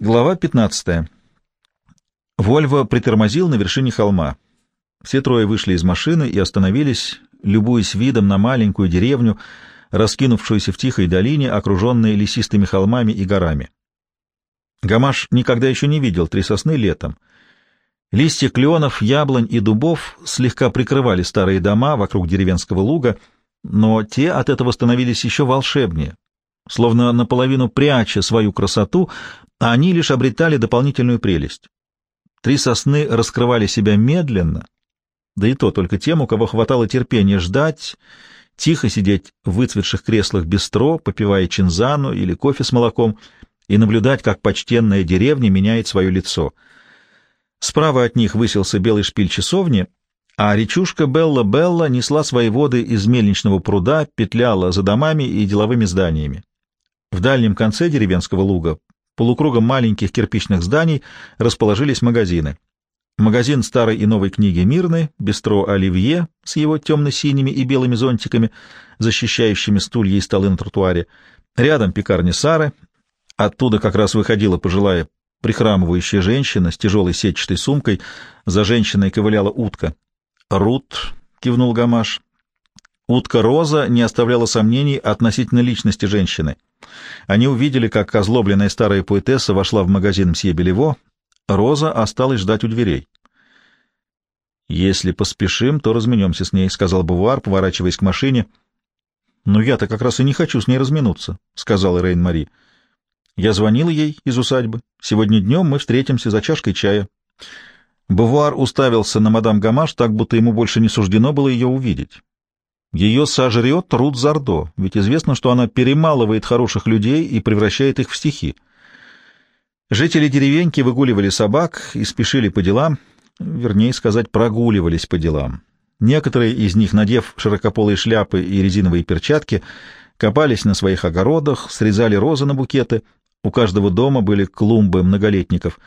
Глава 15. Вольво притормозил на вершине холма. Все трое вышли из машины и остановились, любуясь видом на маленькую деревню, раскинувшуюся в тихой долине, окруженной лесистыми холмами и горами. Гамаш никогда еще не видел три сосны летом. Листья кленов, яблонь и дубов слегка прикрывали старые дома вокруг деревенского луга, но те от этого становились еще волшебнее, словно наполовину пряча свою красоту, а они лишь обретали дополнительную прелесть. Три сосны раскрывали себя медленно, да и то только тем, у кого хватало терпения ждать, тихо сидеть в выцветших креслах бистро, попивая чинзану или кофе с молоком, и наблюдать, как почтенная деревня меняет свое лицо. Справа от них высился белый шпиль часовни, а речушка Белла-Белла несла свои воды из мельничного пруда, петляла за домами и деловыми зданиями. В дальнем конце деревенского луга полукругом маленьких кирпичных зданий расположились магазины. Магазин старой и новой книги «Мирны», бистро «Оливье» с его темно-синими и белыми зонтиками, защищающими стулья и столы на тротуаре. Рядом пекарня Сары. Оттуда как раз выходила пожилая прихрамывающая женщина с тяжелой сетчатой сумкой. За женщиной ковыляла утка. «Рут», — кивнул Гамаш. Утка Роза не оставляла сомнений относительно личности женщины — они увидели, как озлобленная старая поэтесса вошла в магазин Мсье Белево. Роза осталась ждать у дверей. «Если поспешим, то разменемся с ней», — сказал Бувар, поворачиваясь к машине. «Но я-то как раз и не хочу с ней разминуться», — сказала Рейн-Мари. «Я звонила ей из усадьбы. Сегодня днем мы встретимся за чашкой чая». Бувар уставился на мадам Гамаш, так будто ему больше не суждено было ее увидеть. Ее сожрет Рут Зардо, ведь известно, что она перемалывает хороших людей и превращает их в стихи. Жители деревеньки выгуливали собак и спешили по делам, вернее сказать, прогуливались по делам. Некоторые из них, надев широкополые шляпы и резиновые перчатки, копались на своих огородах, срезали розы на букеты, у каждого дома были клумбы многолетников.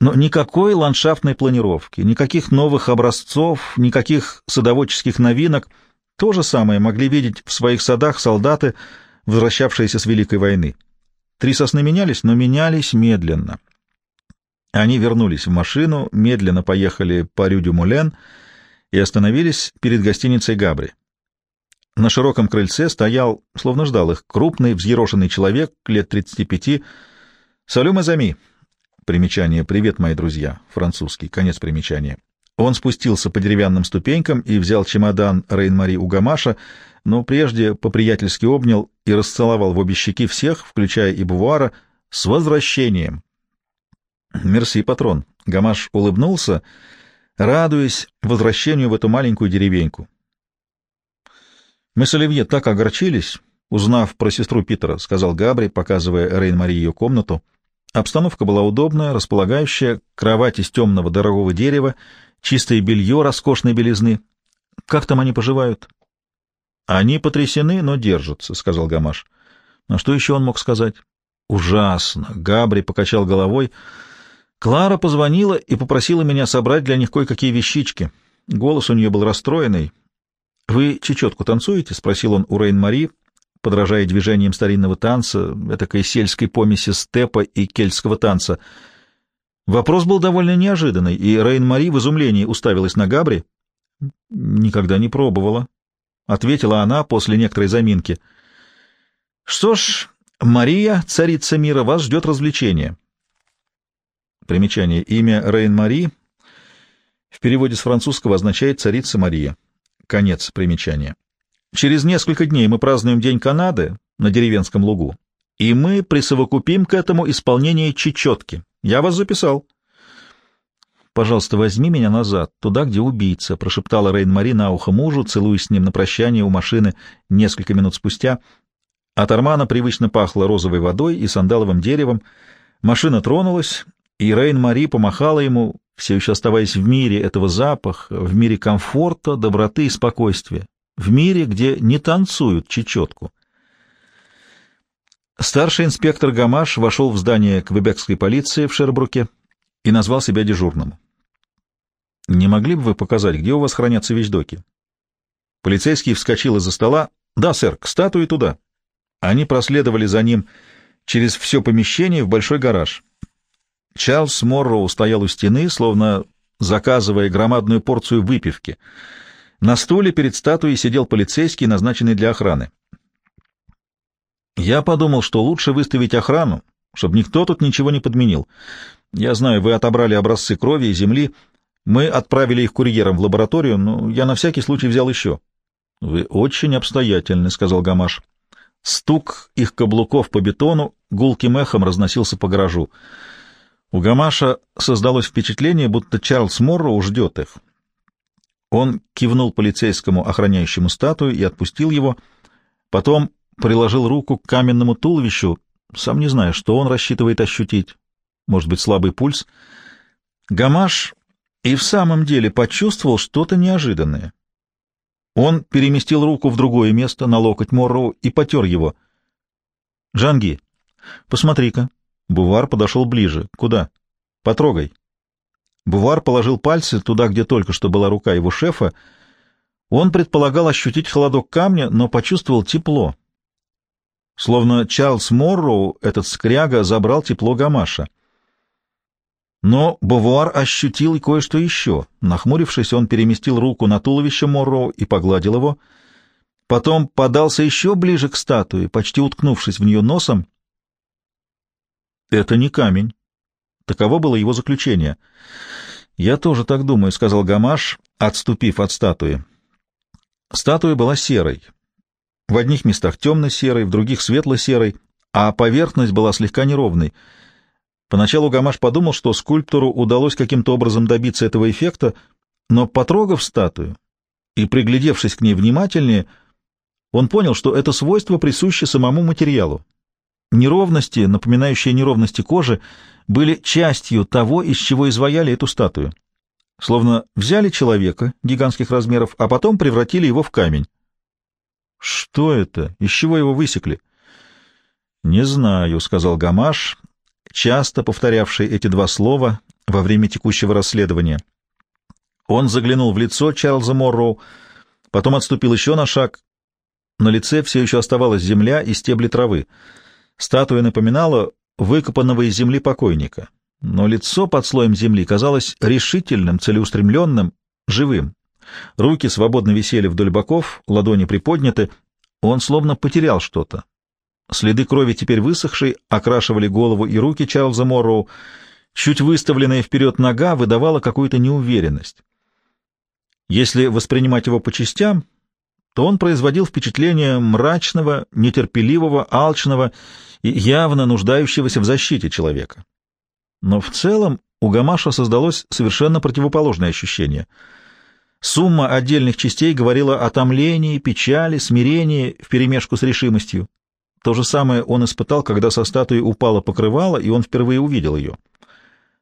Но никакой ландшафтной планировки, никаких новых образцов, никаких садоводческих новинок — то же самое могли видеть в своих садах солдаты, возвращавшиеся с Великой войны. Три сосны менялись, но менялись медленно. Они вернулись в машину, медленно поехали по Рюдю-Мулен и остановились перед гостиницей Габри. На широком крыльце стоял, словно ждал их, крупный, взъерошенный человек, лет 35. «Салю Мазами!» Примечание «Привет, мои друзья!» Французский. Конец примечания. Он спустился по деревянным ступенькам и взял чемодан Рейн-Мари у Гамаша, но прежде по-приятельски обнял и расцеловал в обе щеки всех, включая и Бувуара, с возвращением. «Мерси, патрон!» — Гамаш улыбнулся, радуясь возвращению в эту маленькую деревеньку. «Мы с Оливье так огорчились, узнав про сестру Питера», — сказал Габри, показывая Рейн-Мари ее комнату. Обстановка была удобная, располагающая, кровать из темного дорогого дерева чистое белье роскошной белизны. Как там они поживают? — Они потрясены, но держатся, — сказал Гамаш. — А что еще он мог сказать? — Ужасно. Габри покачал головой. Клара позвонила и попросила меня собрать для них кое-какие вещички. Голос у нее был расстроенный. — Вы чечетку танцуете? — спросил он у Рейн-Мари, подражая движениям старинного танца, этакой сельской помеси степа и кельтского танца — Вопрос был довольно неожиданный, и Рейн-Мари в изумлении уставилась на Габри. «Никогда не пробовала», — ответила она после некоторой заминки. «Что ж, Мария, царица мира, вас ждет развлечение». Примечание. Имя Рейн-Мари в переводе с французского означает «царица Мария». Конец примечания. Через несколько дней мы празднуем День Канады на деревенском лугу, и мы присовокупим к этому исполнение чечетки. Я вас записал. «Пожалуйста, возьми меня назад, туда, где убийца», — прошептала Рейн-Мари на ухо мужу, целуясь с ним на прощание у машины несколько минут спустя. От Армана привычно пахло розовой водой и сандаловым деревом. Машина тронулась, и Рейн-Мари помахала ему, все еще оставаясь в мире этого запаха, в мире комфорта, доброты и спокойствия, в мире, где не танцуют чечетку. Старший инспектор Гамаш вошел в здание квебекской полиции в Шербруке и назвал себя дежурным. «Не могли бы вы показать, где у вас хранятся вещдоки?» Полицейский вскочил из-за стола. «Да, сэр, к статуе туда». Они проследовали за ним через все помещение в большой гараж. Чарльз Морроу стоял у стены, словно заказывая громадную порцию выпивки. На стуле перед статуей сидел полицейский, назначенный для охраны. Я подумал, что лучше выставить охрану, чтобы никто тут ничего не подменил. Я знаю, вы отобрали образцы крови и земли. Мы отправили их курьером в лабораторию, но я на всякий случай взял еще. — Вы очень обстоятельны, — сказал Гамаш. Стук их каблуков по бетону гулким эхом разносился по гаражу. У Гамаша создалось впечатление, будто Чарльз Морроу ждет их. Он кивнул полицейскому, охраняющему статую, и отпустил его. Потом приложил руку к каменному туловищу, сам не зная, что он рассчитывает ощутить. Может быть, слабый пульс. Гамаш и в самом деле почувствовал что-то неожиданное. Он переместил руку в другое место, на локоть Морроу, и потер его. «Джанги, посмотри-ка». Бувар подошел ближе. «Куда?» «Потрогай». Бувар положил пальцы туда, где только что была рука его шефа. Он предполагал ощутить холодок камня, но почувствовал тепло. Словно Чарльз Морроу, этот скряга, забрал тепло Гамаша. Но Бувуар ощутил кое-что еще. Нахмурившись, он переместил руку на туловище Морроу и погладил его. Потом подался еще ближе к статуе, почти уткнувшись в нее носом. «Это не камень». Таково было его заключение. «Я тоже так думаю», — сказал Гамаш, отступив от статуи. Статуя была серой. В одних местах темно-серой, в других светло-серой, а поверхность была слегка неровной. Поначалу Гамаш подумал, что скульптору удалось каким-то образом добиться этого эффекта, но, потрогав статую и приглядевшись к ней внимательнее, он понял, что это свойство присуще самому материалу. Неровности, напоминающие неровности кожи, были частью того, из чего изваяли эту статую. Словно взяли человека гигантских размеров, а потом превратили его в камень. Что это? Из чего его высекли? Не знаю, сказал Гамаш, часто повторявший эти два слова во время текущего расследования. Он заглянул в лицо Чарльза Морроу, потом отступил еще на шаг. На лице все еще оставалась земля и стебли травы. Статуя напоминала выкопанного из земли покойника, но лицо под слоем земли казалось решительным, целеустремленным, живым. Руки свободно висели вдоль боков, ладони приподняты. Он словно потерял что-то. Следы крови теперь высохшие, окрашивали голову и руки Чарльза Морроу. Чуть выставленная вперед нога выдавала какую-то неуверенность. Если воспринимать его по частям, то он производил впечатление мрачного, нетерпеливого, алчного и явно нуждающегося в защите человека. Но в целом у Гамаша создалось совершенно противоположное ощущение — Сумма отдельных частей говорила о томлении, печали, смирении вперемешку с решимостью. То же самое он испытал, когда со статуи упало покрывало, и он впервые увидел ее.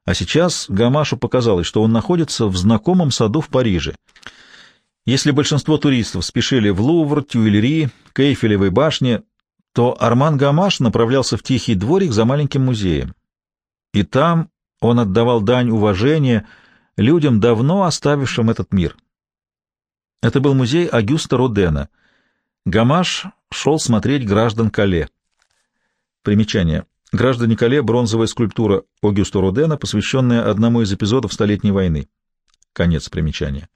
А сейчас Гамашу показалось, что он находится в знакомом саду в Париже. Если большинство туристов спешили в Лувр, Тюильри, к башне, то Арман Гамаш направлялся в тихий дворик за маленьким музеем. И там он отдавал дань уважения людям, давно оставившим этот мир. Это был музей Агюста Родена. Гамаш шел смотреть граждан Кале. Примечание. Граждане Кале — бронзовая скульптура Агюста Родена, посвященная одному из эпизодов Столетней войны. Конец примечания.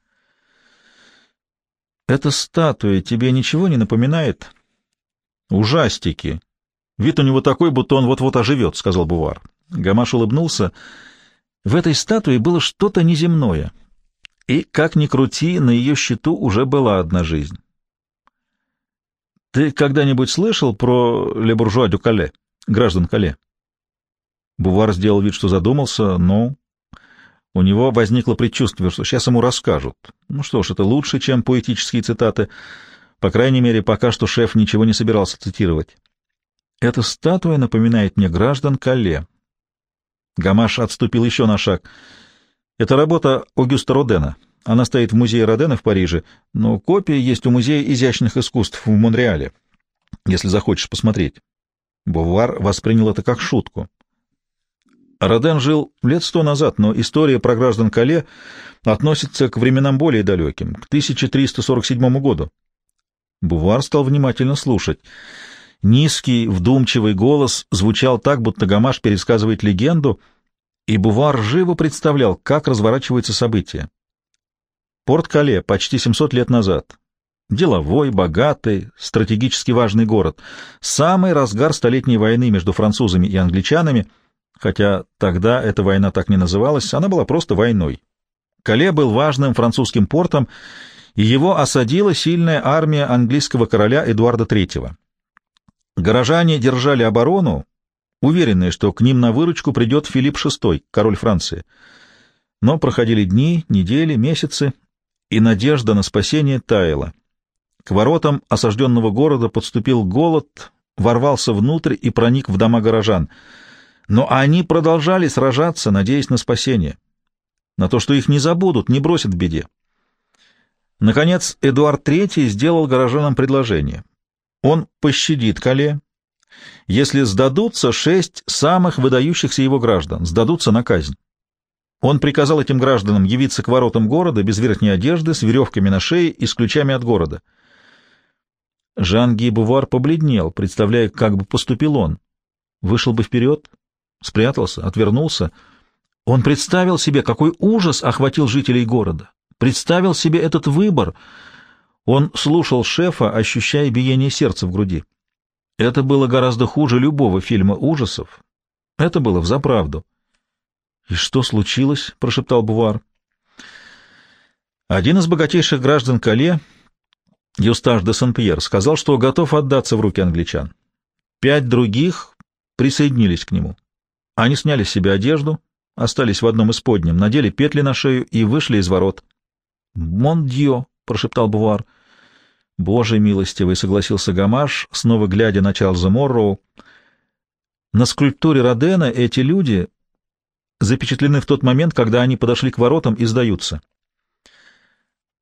«Эта статуя тебе ничего не напоминает?» «Ужастики. Вид у него такой, будто он вот-вот оживет», — сказал Бувар. Гамаш улыбнулся. «В этой статуе было что-то неземное». И, как ни крути, на ее счету уже была одна жизнь. Ты когда-нибудь слышал про Ле Буржуа дю Кале, граждан Кале? Бувар сделал вид, что задумался, но у него возникло предчувствие, что сейчас ему расскажут. Ну что ж, это лучше, чем поэтические цитаты. По крайней мере, пока что шеф ничего не собирался цитировать. Эта статуя напоминает мне граждан Кале. Гамаш отступил еще на шаг — это работа Огюста Родена. Она стоит в музее Родена в Париже, но копия есть у Музея изящных искусств в Монреале, если захочешь посмотреть. Бувар воспринял это как шутку. Роден жил лет сто назад, но история про граждан Кале относится к временам более далеким, к 1347 году. Бувар стал внимательно слушать. Низкий, вдумчивый голос звучал так, будто Гамаш пересказывает легенду — и Бувар живо представлял, как разворачиваются события. Порт-Кале почти 700 лет назад. Деловой, богатый, стратегически важный город. Самый разгар Столетней войны между французами и англичанами, хотя тогда эта война так не называлась, она была просто войной. Кале был важным французским портом, и его осадила сильная армия английского короля Эдуарда III. Горожане держали оборону, уверенные, что к ним на выручку придет Филипп VI, король Франции. Но проходили дни, недели, месяцы, и надежда на спасение таяла. К воротам осажденного города подступил голод, ворвался внутрь и проник в дома горожан. Но они продолжали сражаться, надеясь на спасение, на то, что их не забудут, не бросят в беде. Наконец, Эдуард III сделал горожанам предложение. Он пощадит Кале, если сдадутся шесть самых выдающихся его граждан, сдадутся на казнь. Он приказал этим гражданам явиться к воротам города без верхней одежды, с веревками на шее и с ключами от города. Жан Ги Бувар побледнел, представляя, как бы поступил он. Вышел бы вперед, спрятался, отвернулся. Он представил себе, какой ужас охватил жителей города. Представил себе этот выбор. Он слушал шефа, ощущая биение сердца в груди. Это было гораздо хуже любого фильма ужасов. Это было взаправду. «И что случилось?» — прошептал Бувар. Один из богатейших граждан Кале, Юстаж де Сен-Пьер, сказал, что готов отдаться в руки англичан. Пять других присоединились к нему. Они сняли с себя одежду, остались в одном из подням, надели петли на шею и вышли из ворот. «Мон дьё!» — прошептал Бувар. «Боже милостивый!» — согласился Гамаш, снова глядя на Чарльза Морроу. На скульптуре Родена эти люди запечатлены в тот момент, когда они подошли к воротам и сдаются.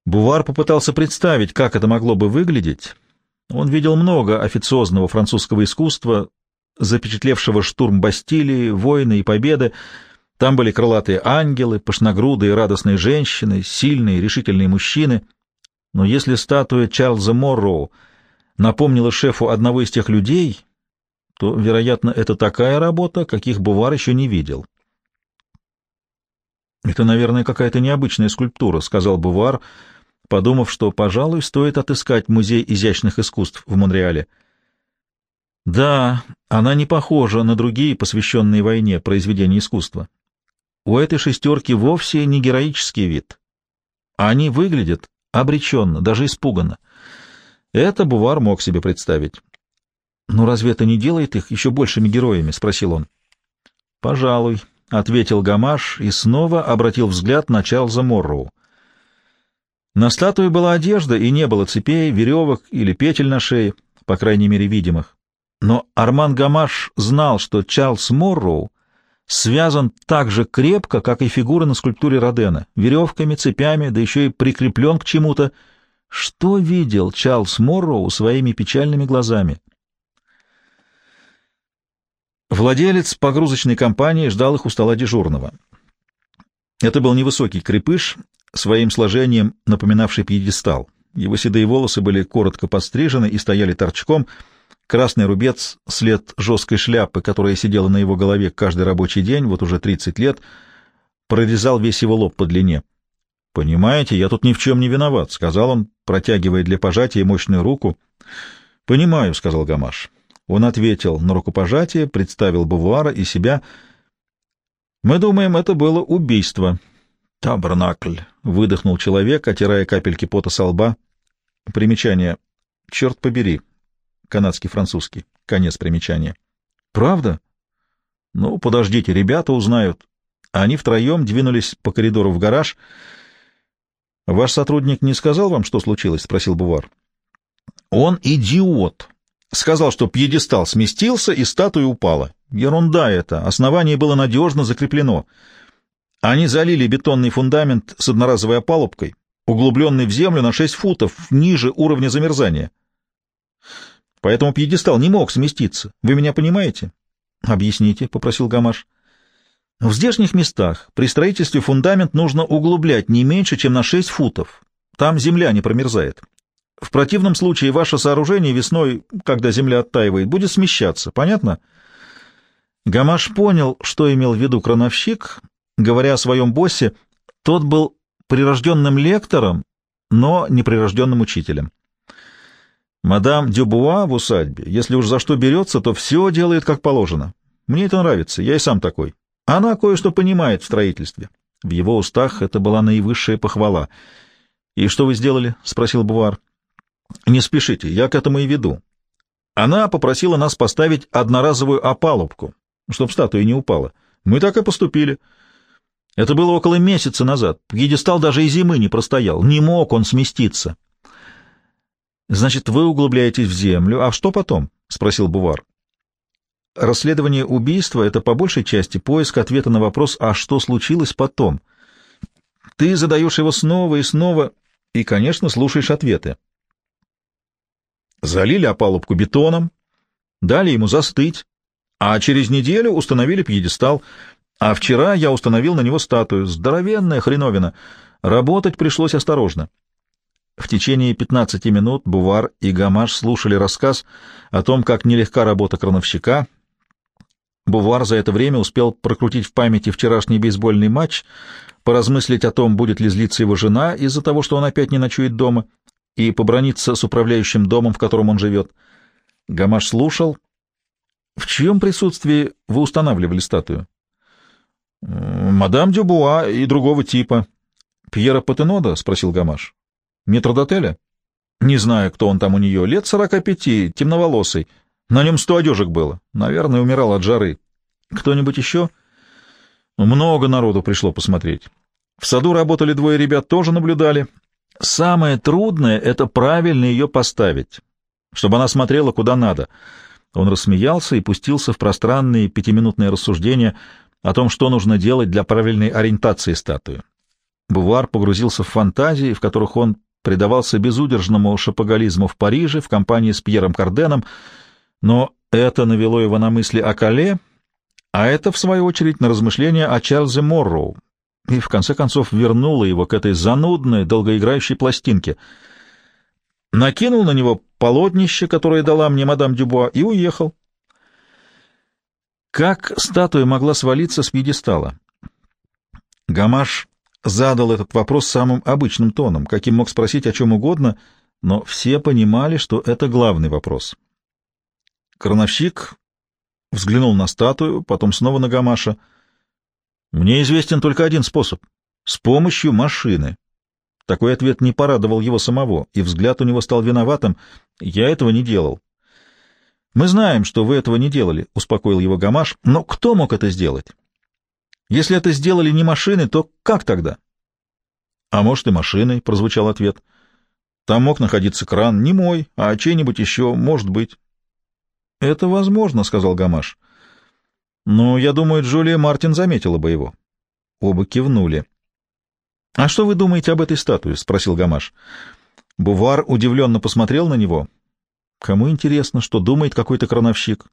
Бувар попытался представить, как это могло бы выглядеть. Он видел много официозного французского искусства, запечатлевшего штурм Бастилии, войны и победы. Там были крылатые ангелы, пышногрудые радостные женщины, сильные решительные мужчины. Но если статуя Чарльза Морроу напомнила шефу одного из тех людей, то, вероятно, это такая работа, каких Бувар еще не видел. «Это, наверное, какая-то необычная скульптура», — сказал Бувар, подумав, что, пожалуй, стоит отыскать музей изящных искусств в Монреале. «Да, она не похожа на другие, посвященные войне, произведения искусства. У этой шестерки вовсе не героический вид. Они выглядят обреченно, даже испуганно. Это Бувар мог себе представить. «Но разве это не делает их еще большими героями?» — спросил он. «Пожалуй», — ответил Гамаш и снова обратил взгляд на Чарльза Морроу. На статуе была одежда, и не было цепей, веревок или петель на шее, по крайней мере, видимых. Но Арман Гамаш знал, что Чарльз Морроу связан так же крепко, как и фигура на скульптуре Родена, веревками, цепями, да еще и прикреплен к чему-то. Что видел Чарльз Морроу своими печальными глазами? Владелец погрузочной компании ждал их у стола дежурного. Это был невысокий крепыш, своим сложением напоминавший пьедестал. Его седые волосы были коротко подстрижены и стояли торчком. Красный рубец, след жесткой шляпы, которая сидела на его голове каждый рабочий день, вот уже 30 лет, прорезал весь его лоб по длине. «Понимаете, я тут ни в чем не виноват», — сказал он, протягивая для пожатия мощную руку. «Понимаю», — сказал Гамаш. Он ответил на рукопожатие, представил Бавуара и себя. «Мы думаем, это было убийство». «Табернакль», — выдохнул человек, отирая капельки пота со лба. Примечание. «Черт побери». Канадский-французский. Конец примечания. «Правда?» «Ну, подождите, ребята узнают». Они втроем двинулись по коридору в гараж. «Ваш сотрудник не сказал вам, что случилось?» — спросил Бувар. «Он идиот!» Сказал, что пьедестал сместился и статуя упала. Ерунда это, основание было надежно закреплено. Они залили бетонный фундамент с одноразовой опалубкой, углубленный в землю на 6 футов ниже уровня замерзания. Поэтому пьедестал не мог сместиться. Вы меня понимаете? — Объясните, — попросил Гамаш. — В здешних местах при строительстве фундамент нужно углублять не меньше, чем на 6 футов. Там земля не промерзает. В противном случае ваше сооружение весной, когда земля оттаивает, будет смещаться. Понятно? Гамаш понял, что имел в виду крановщик, говоря о своем боссе, тот был прирожденным лектором, но неприрожденным учителем. Мадам Дюбуа в усадьбе, если уж за что берется, то все делает как положено. Мне это нравится, я и сам такой. Она кое-что понимает в строительстве. В его устах это была наивысшая похвала. «И что вы сделали?» — спросил Бувар. «Не спешите, я к этому и веду. Она попросила нас поставить одноразовую опалубку, чтоб статуя не упала. Мы так и поступили. Это было около месяца назад. Пьедестал даже и зимы не простоял. Не мог он сместиться. «Значит, вы углубляетесь в землю. А что потом?» — спросил Бувар. «Расследование убийства — это по большей части поиск ответа на вопрос «А что случилось потом?» Ты задаешь его снова и снова, и, конечно, слушаешь ответы. Залили опалубку бетоном, дали ему застыть, а через неделю установили пьедестал, а вчера я установил на него статую. Здоровенная хреновина. Работать пришлось осторожно. В течение 15 минут Бувар и Гамаш слушали рассказ о том, как нелегка работа крановщика. Бувар за это время успел прокрутить в памяти вчерашний бейсбольный матч, поразмыслить о том, будет ли злиться его жена из-за того, что он опять не ночует дома, и поброниться с управляющим домом, в котором он живет. Гамаш слушал. В чьем присутствии вы устанавливали статую? «Мадам Дюбуа и другого типа». «Пьера Патенода?» — спросил Гамаш. Метродотеля? Не знаю, кто он там у нее. Лет сорока пяти, темноволосый. На нем сто одежек было. Наверное, умирал от жары. Кто-нибудь еще? Много народу пришло посмотреть. В саду работали двое ребят, тоже наблюдали. Самое трудное — это правильно ее поставить, чтобы она смотрела куда надо. Он рассмеялся и пустился в пространные пятиминутные рассуждения о том, что нужно делать для правильной ориентации статуи. Бувар погрузился в фантазии, в которых он предавался безудержному шапоголизму в Париже в компании с Пьером Карденом, но это навело его на мысли о Кале, а это, в свою очередь, на размышления о Чарльзе Морроу, и, в конце концов, вернуло его к этой занудной, долгоиграющей пластинке. Накинул на него полотнище, которое дала мне мадам Дюбуа, и уехал. Как статуя могла свалиться с пьедестала? Гамаш задал этот вопрос самым обычным тоном, каким мог спросить о чем угодно, но все понимали, что это главный вопрос. Крановщик взглянул на статую, потом снова на Гамаша. «Мне известен только один способ — с помощью машины». Такой ответ не порадовал его самого, и взгляд у него стал виноватым. «Я этого не делал». «Мы знаем, что вы этого не делали», — успокоил его Гамаш, — «но кто мог это сделать?» Если это сделали не машины, то как тогда? — А может, и машиной, — прозвучал ответ. — Там мог находиться кран, не мой, а чей-нибудь еще, может быть. — Это возможно, — сказал Гамаш. — Но, я думаю, Джулия Мартин заметила бы его. Оба кивнули. — А что вы думаете об этой статуе? — спросил Гамаш. Бувар удивленно посмотрел на него. Кому интересно, что думает какой-то крановщик?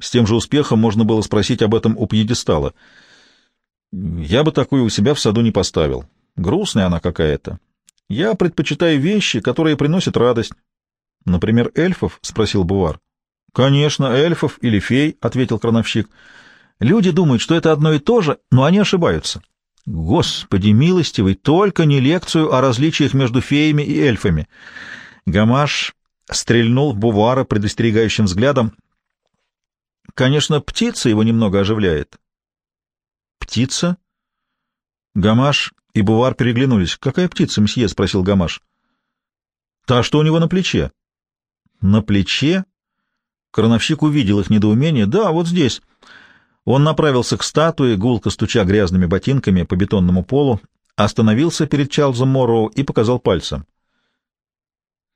С тем же успехом можно было спросить об этом у пьедестала — я бы такую у себя в саду не поставил. Грустная она какая-то. Я предпочитаю вещи, которые приносят радость. — Например, эльфов? — спросил Бувар. — Конечно, эльфов или фей, — ответил крановщик. — Люди думают, что это одно и то же, но они ошибаются. Господи милостивый, только не лекцию о различиях между феями и эльфами. Гамаш стрельнул в Бувара предостерегающим взглядом. Конечно, птица его немного оживляет. «Птица?» Гамаш и Бувар переглянулись. «Какая птица, мсье?» — спросил Гамаш. «Та, что у него на плече». «На плече?» Крановщик увидел их недоумение. «Да, вот здесь». Он направился к статуе, гулко стуча грязными ботинками по бетонному полу, остановился перед Чарльзом Морроу и показал пальцем.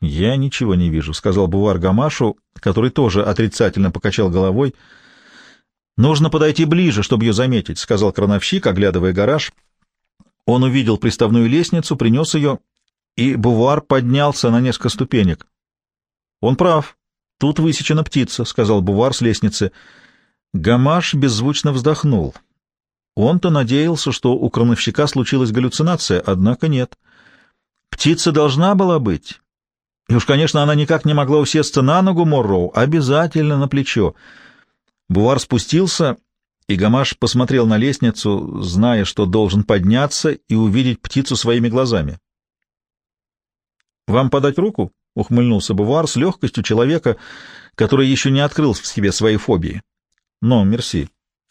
«Я ничего не вижу», — сказал Бувар Гамашу, который тоже отрицательно покачал головой, — «Нужно подойти ближе, чтобы ее заметить», — сказал крановщик, оглядывая гараж. Он увидел приставную лестницу, принес ее, и Бувар поднялся на несколько ступенек. «Он прав. Тут высечена птица», — сказал Бувар с лестницы. Гамаш беззвучно вздохнул. Он-то надеялся, что у крановщика случилась галлюцинация, однако нет. Птица должна была быть. И уж, конечно, она никак не могла усесться на ногу Морроу, обязательно на плечо. Бувар спустился и Гамаш посмотрел на лестницу, зная, что должен подняться и увидеть птицу своими глазами. «Вам подать руку?» — ухмыльнулся Бувар с легкостью человека, который еще не открыл в себе свои фобии. «Но, мерси».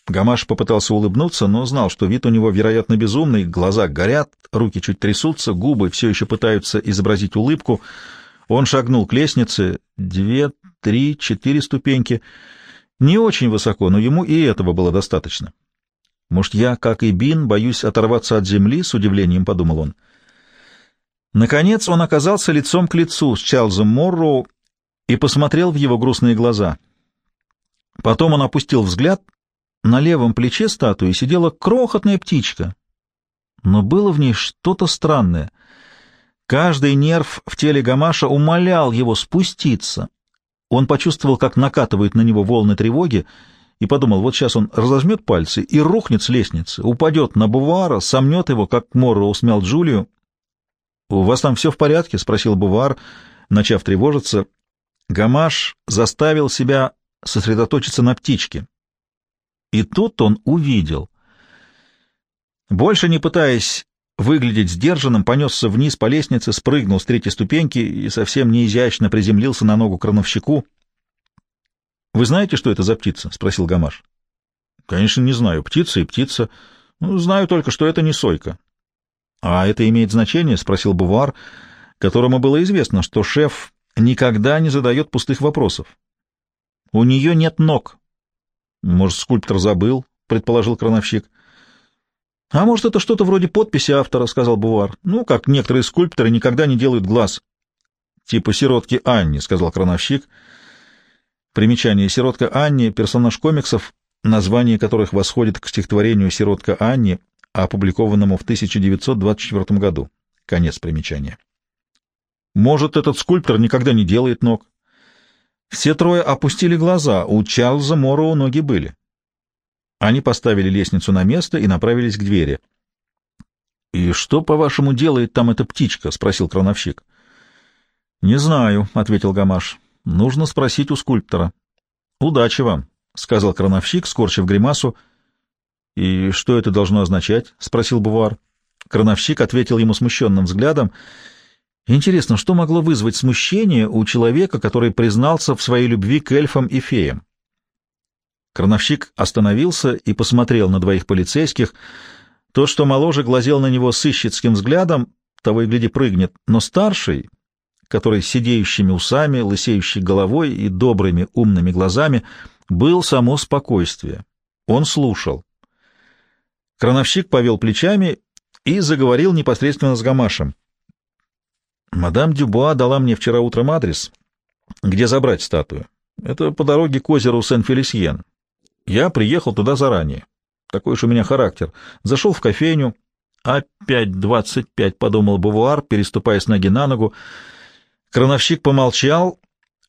Гамаш попытался улыбнуться, но знал, что вид у него, вероятно, безумный, глаза горят, руки чуть трясутся, губы все еще пытаются изобразить улыбку. Он шагнул к лестнице, две, три, четыре ступеньки. Не очень высоко, но ему и этого было достаточно. «Может, я, как и Бин, боюсь оторваться от земли?» — с удивлением подумал он. Наконец он оказался лицом к лицу с Чарльзом Морроу и посмотрел в его грустные глаза. Потом он опустил взгляд. На левом плече статуи сидела крохотная птичка, но было в ней что-то странное. Каждый нерв в теле Гамаша умолял его спуститься. Он почувствовал, как накатывают на него волны тревоги, и подумал, вот сейчас он разожмет пальцы и рухнет с лестницы, упадет на Бувара, сомнет его, как Морроу смял Джулию, «У вас там все в порядке?» — спросил Бувар, начав тревожиться. Гамаш заставил себя сосредоточиться на птичке. И тут он увидел. Больше не пытаясь выглядеть сдержанным, понесся вниз по лестнице, спрыгнул с третьей ступеньки и совсем неизящно приземлился на ногу крановщику. «Вы знаете, что это за птица?» — спросил Гамаш. «Конечно, не знаю. Птица и птица. Ну, знаю только, что это не сойка. — А это имеет значение? — спросил Бувар, которому было известно, что шеф никогда не задает пустых вопросов. — У нее нет ног. — Может, скульптор забыл? — предположил крановщик. — А может, это что-то вроде подписи автора, — сказал Бувар. — Ну, как некоторые скульпторы никогда не делают глаз. — Типа сиротки Анни, — сказал крановщик. Примечание «Сиротка Анни» — персонаж комиксов, название которых восходит к стихотворению «Сиротка Анни» опубликованному в 1924 году. Конец примечания. Может, этот скульптор никогда не делает ног? Все трое опустили глаза, у Чарльза Морроу ноги были. Они поставили лестницу на место и направились к двери. — И что, по-вашему, делает там эта птичка? — спросил крановщик. — Не знаю, — ответил Гамаш. — Нужно спросить у скульптора. — Удачи вам, — сказал крановщик, скорчив гримасу. — «И что это должно означать?» — спросил Бувар. Крановщик ответил ему смущенным взглядом. «Интересно, что могло вызвать смущение у человека, который признался в своей любви к эльфам и феям?» Крановщик остановился и посмотрел на двоих полицейских. Тот, что моложе, глазел на него сыщицким взглядом, того и гляди прыгнет, но старший, который сидеющими усами, лысеющей головой и добрыми умными глазами, был само спокойствие. Он слушал. Крановщик повел плечами и заговорил непосредственно с Гамашем. «Мадам Дюбуа дала мне вчера утром адрес, где забрать статую. Это по дороге к озеру Сен-Фелисьен. Я приехал туда заранее. Такой уж у меня характер. Зашел в кофейню. Опять двадцать пять, — подумал Бувуар, переступая с ноги на ногу. Крановщик помолчал,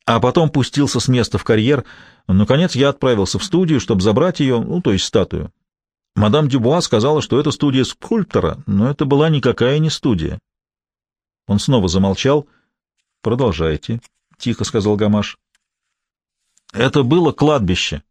а потом пустился с места в карьер. Наконец я отправился в студию, чтобы забрать ее, ну, то есть статую. Мадам Дюбуа сказала, что это студия скульптора, но это была никакая не студия. Он снова замолчал. «Продолжайте», — тихо сказал Гамаш. «Это было кладбище».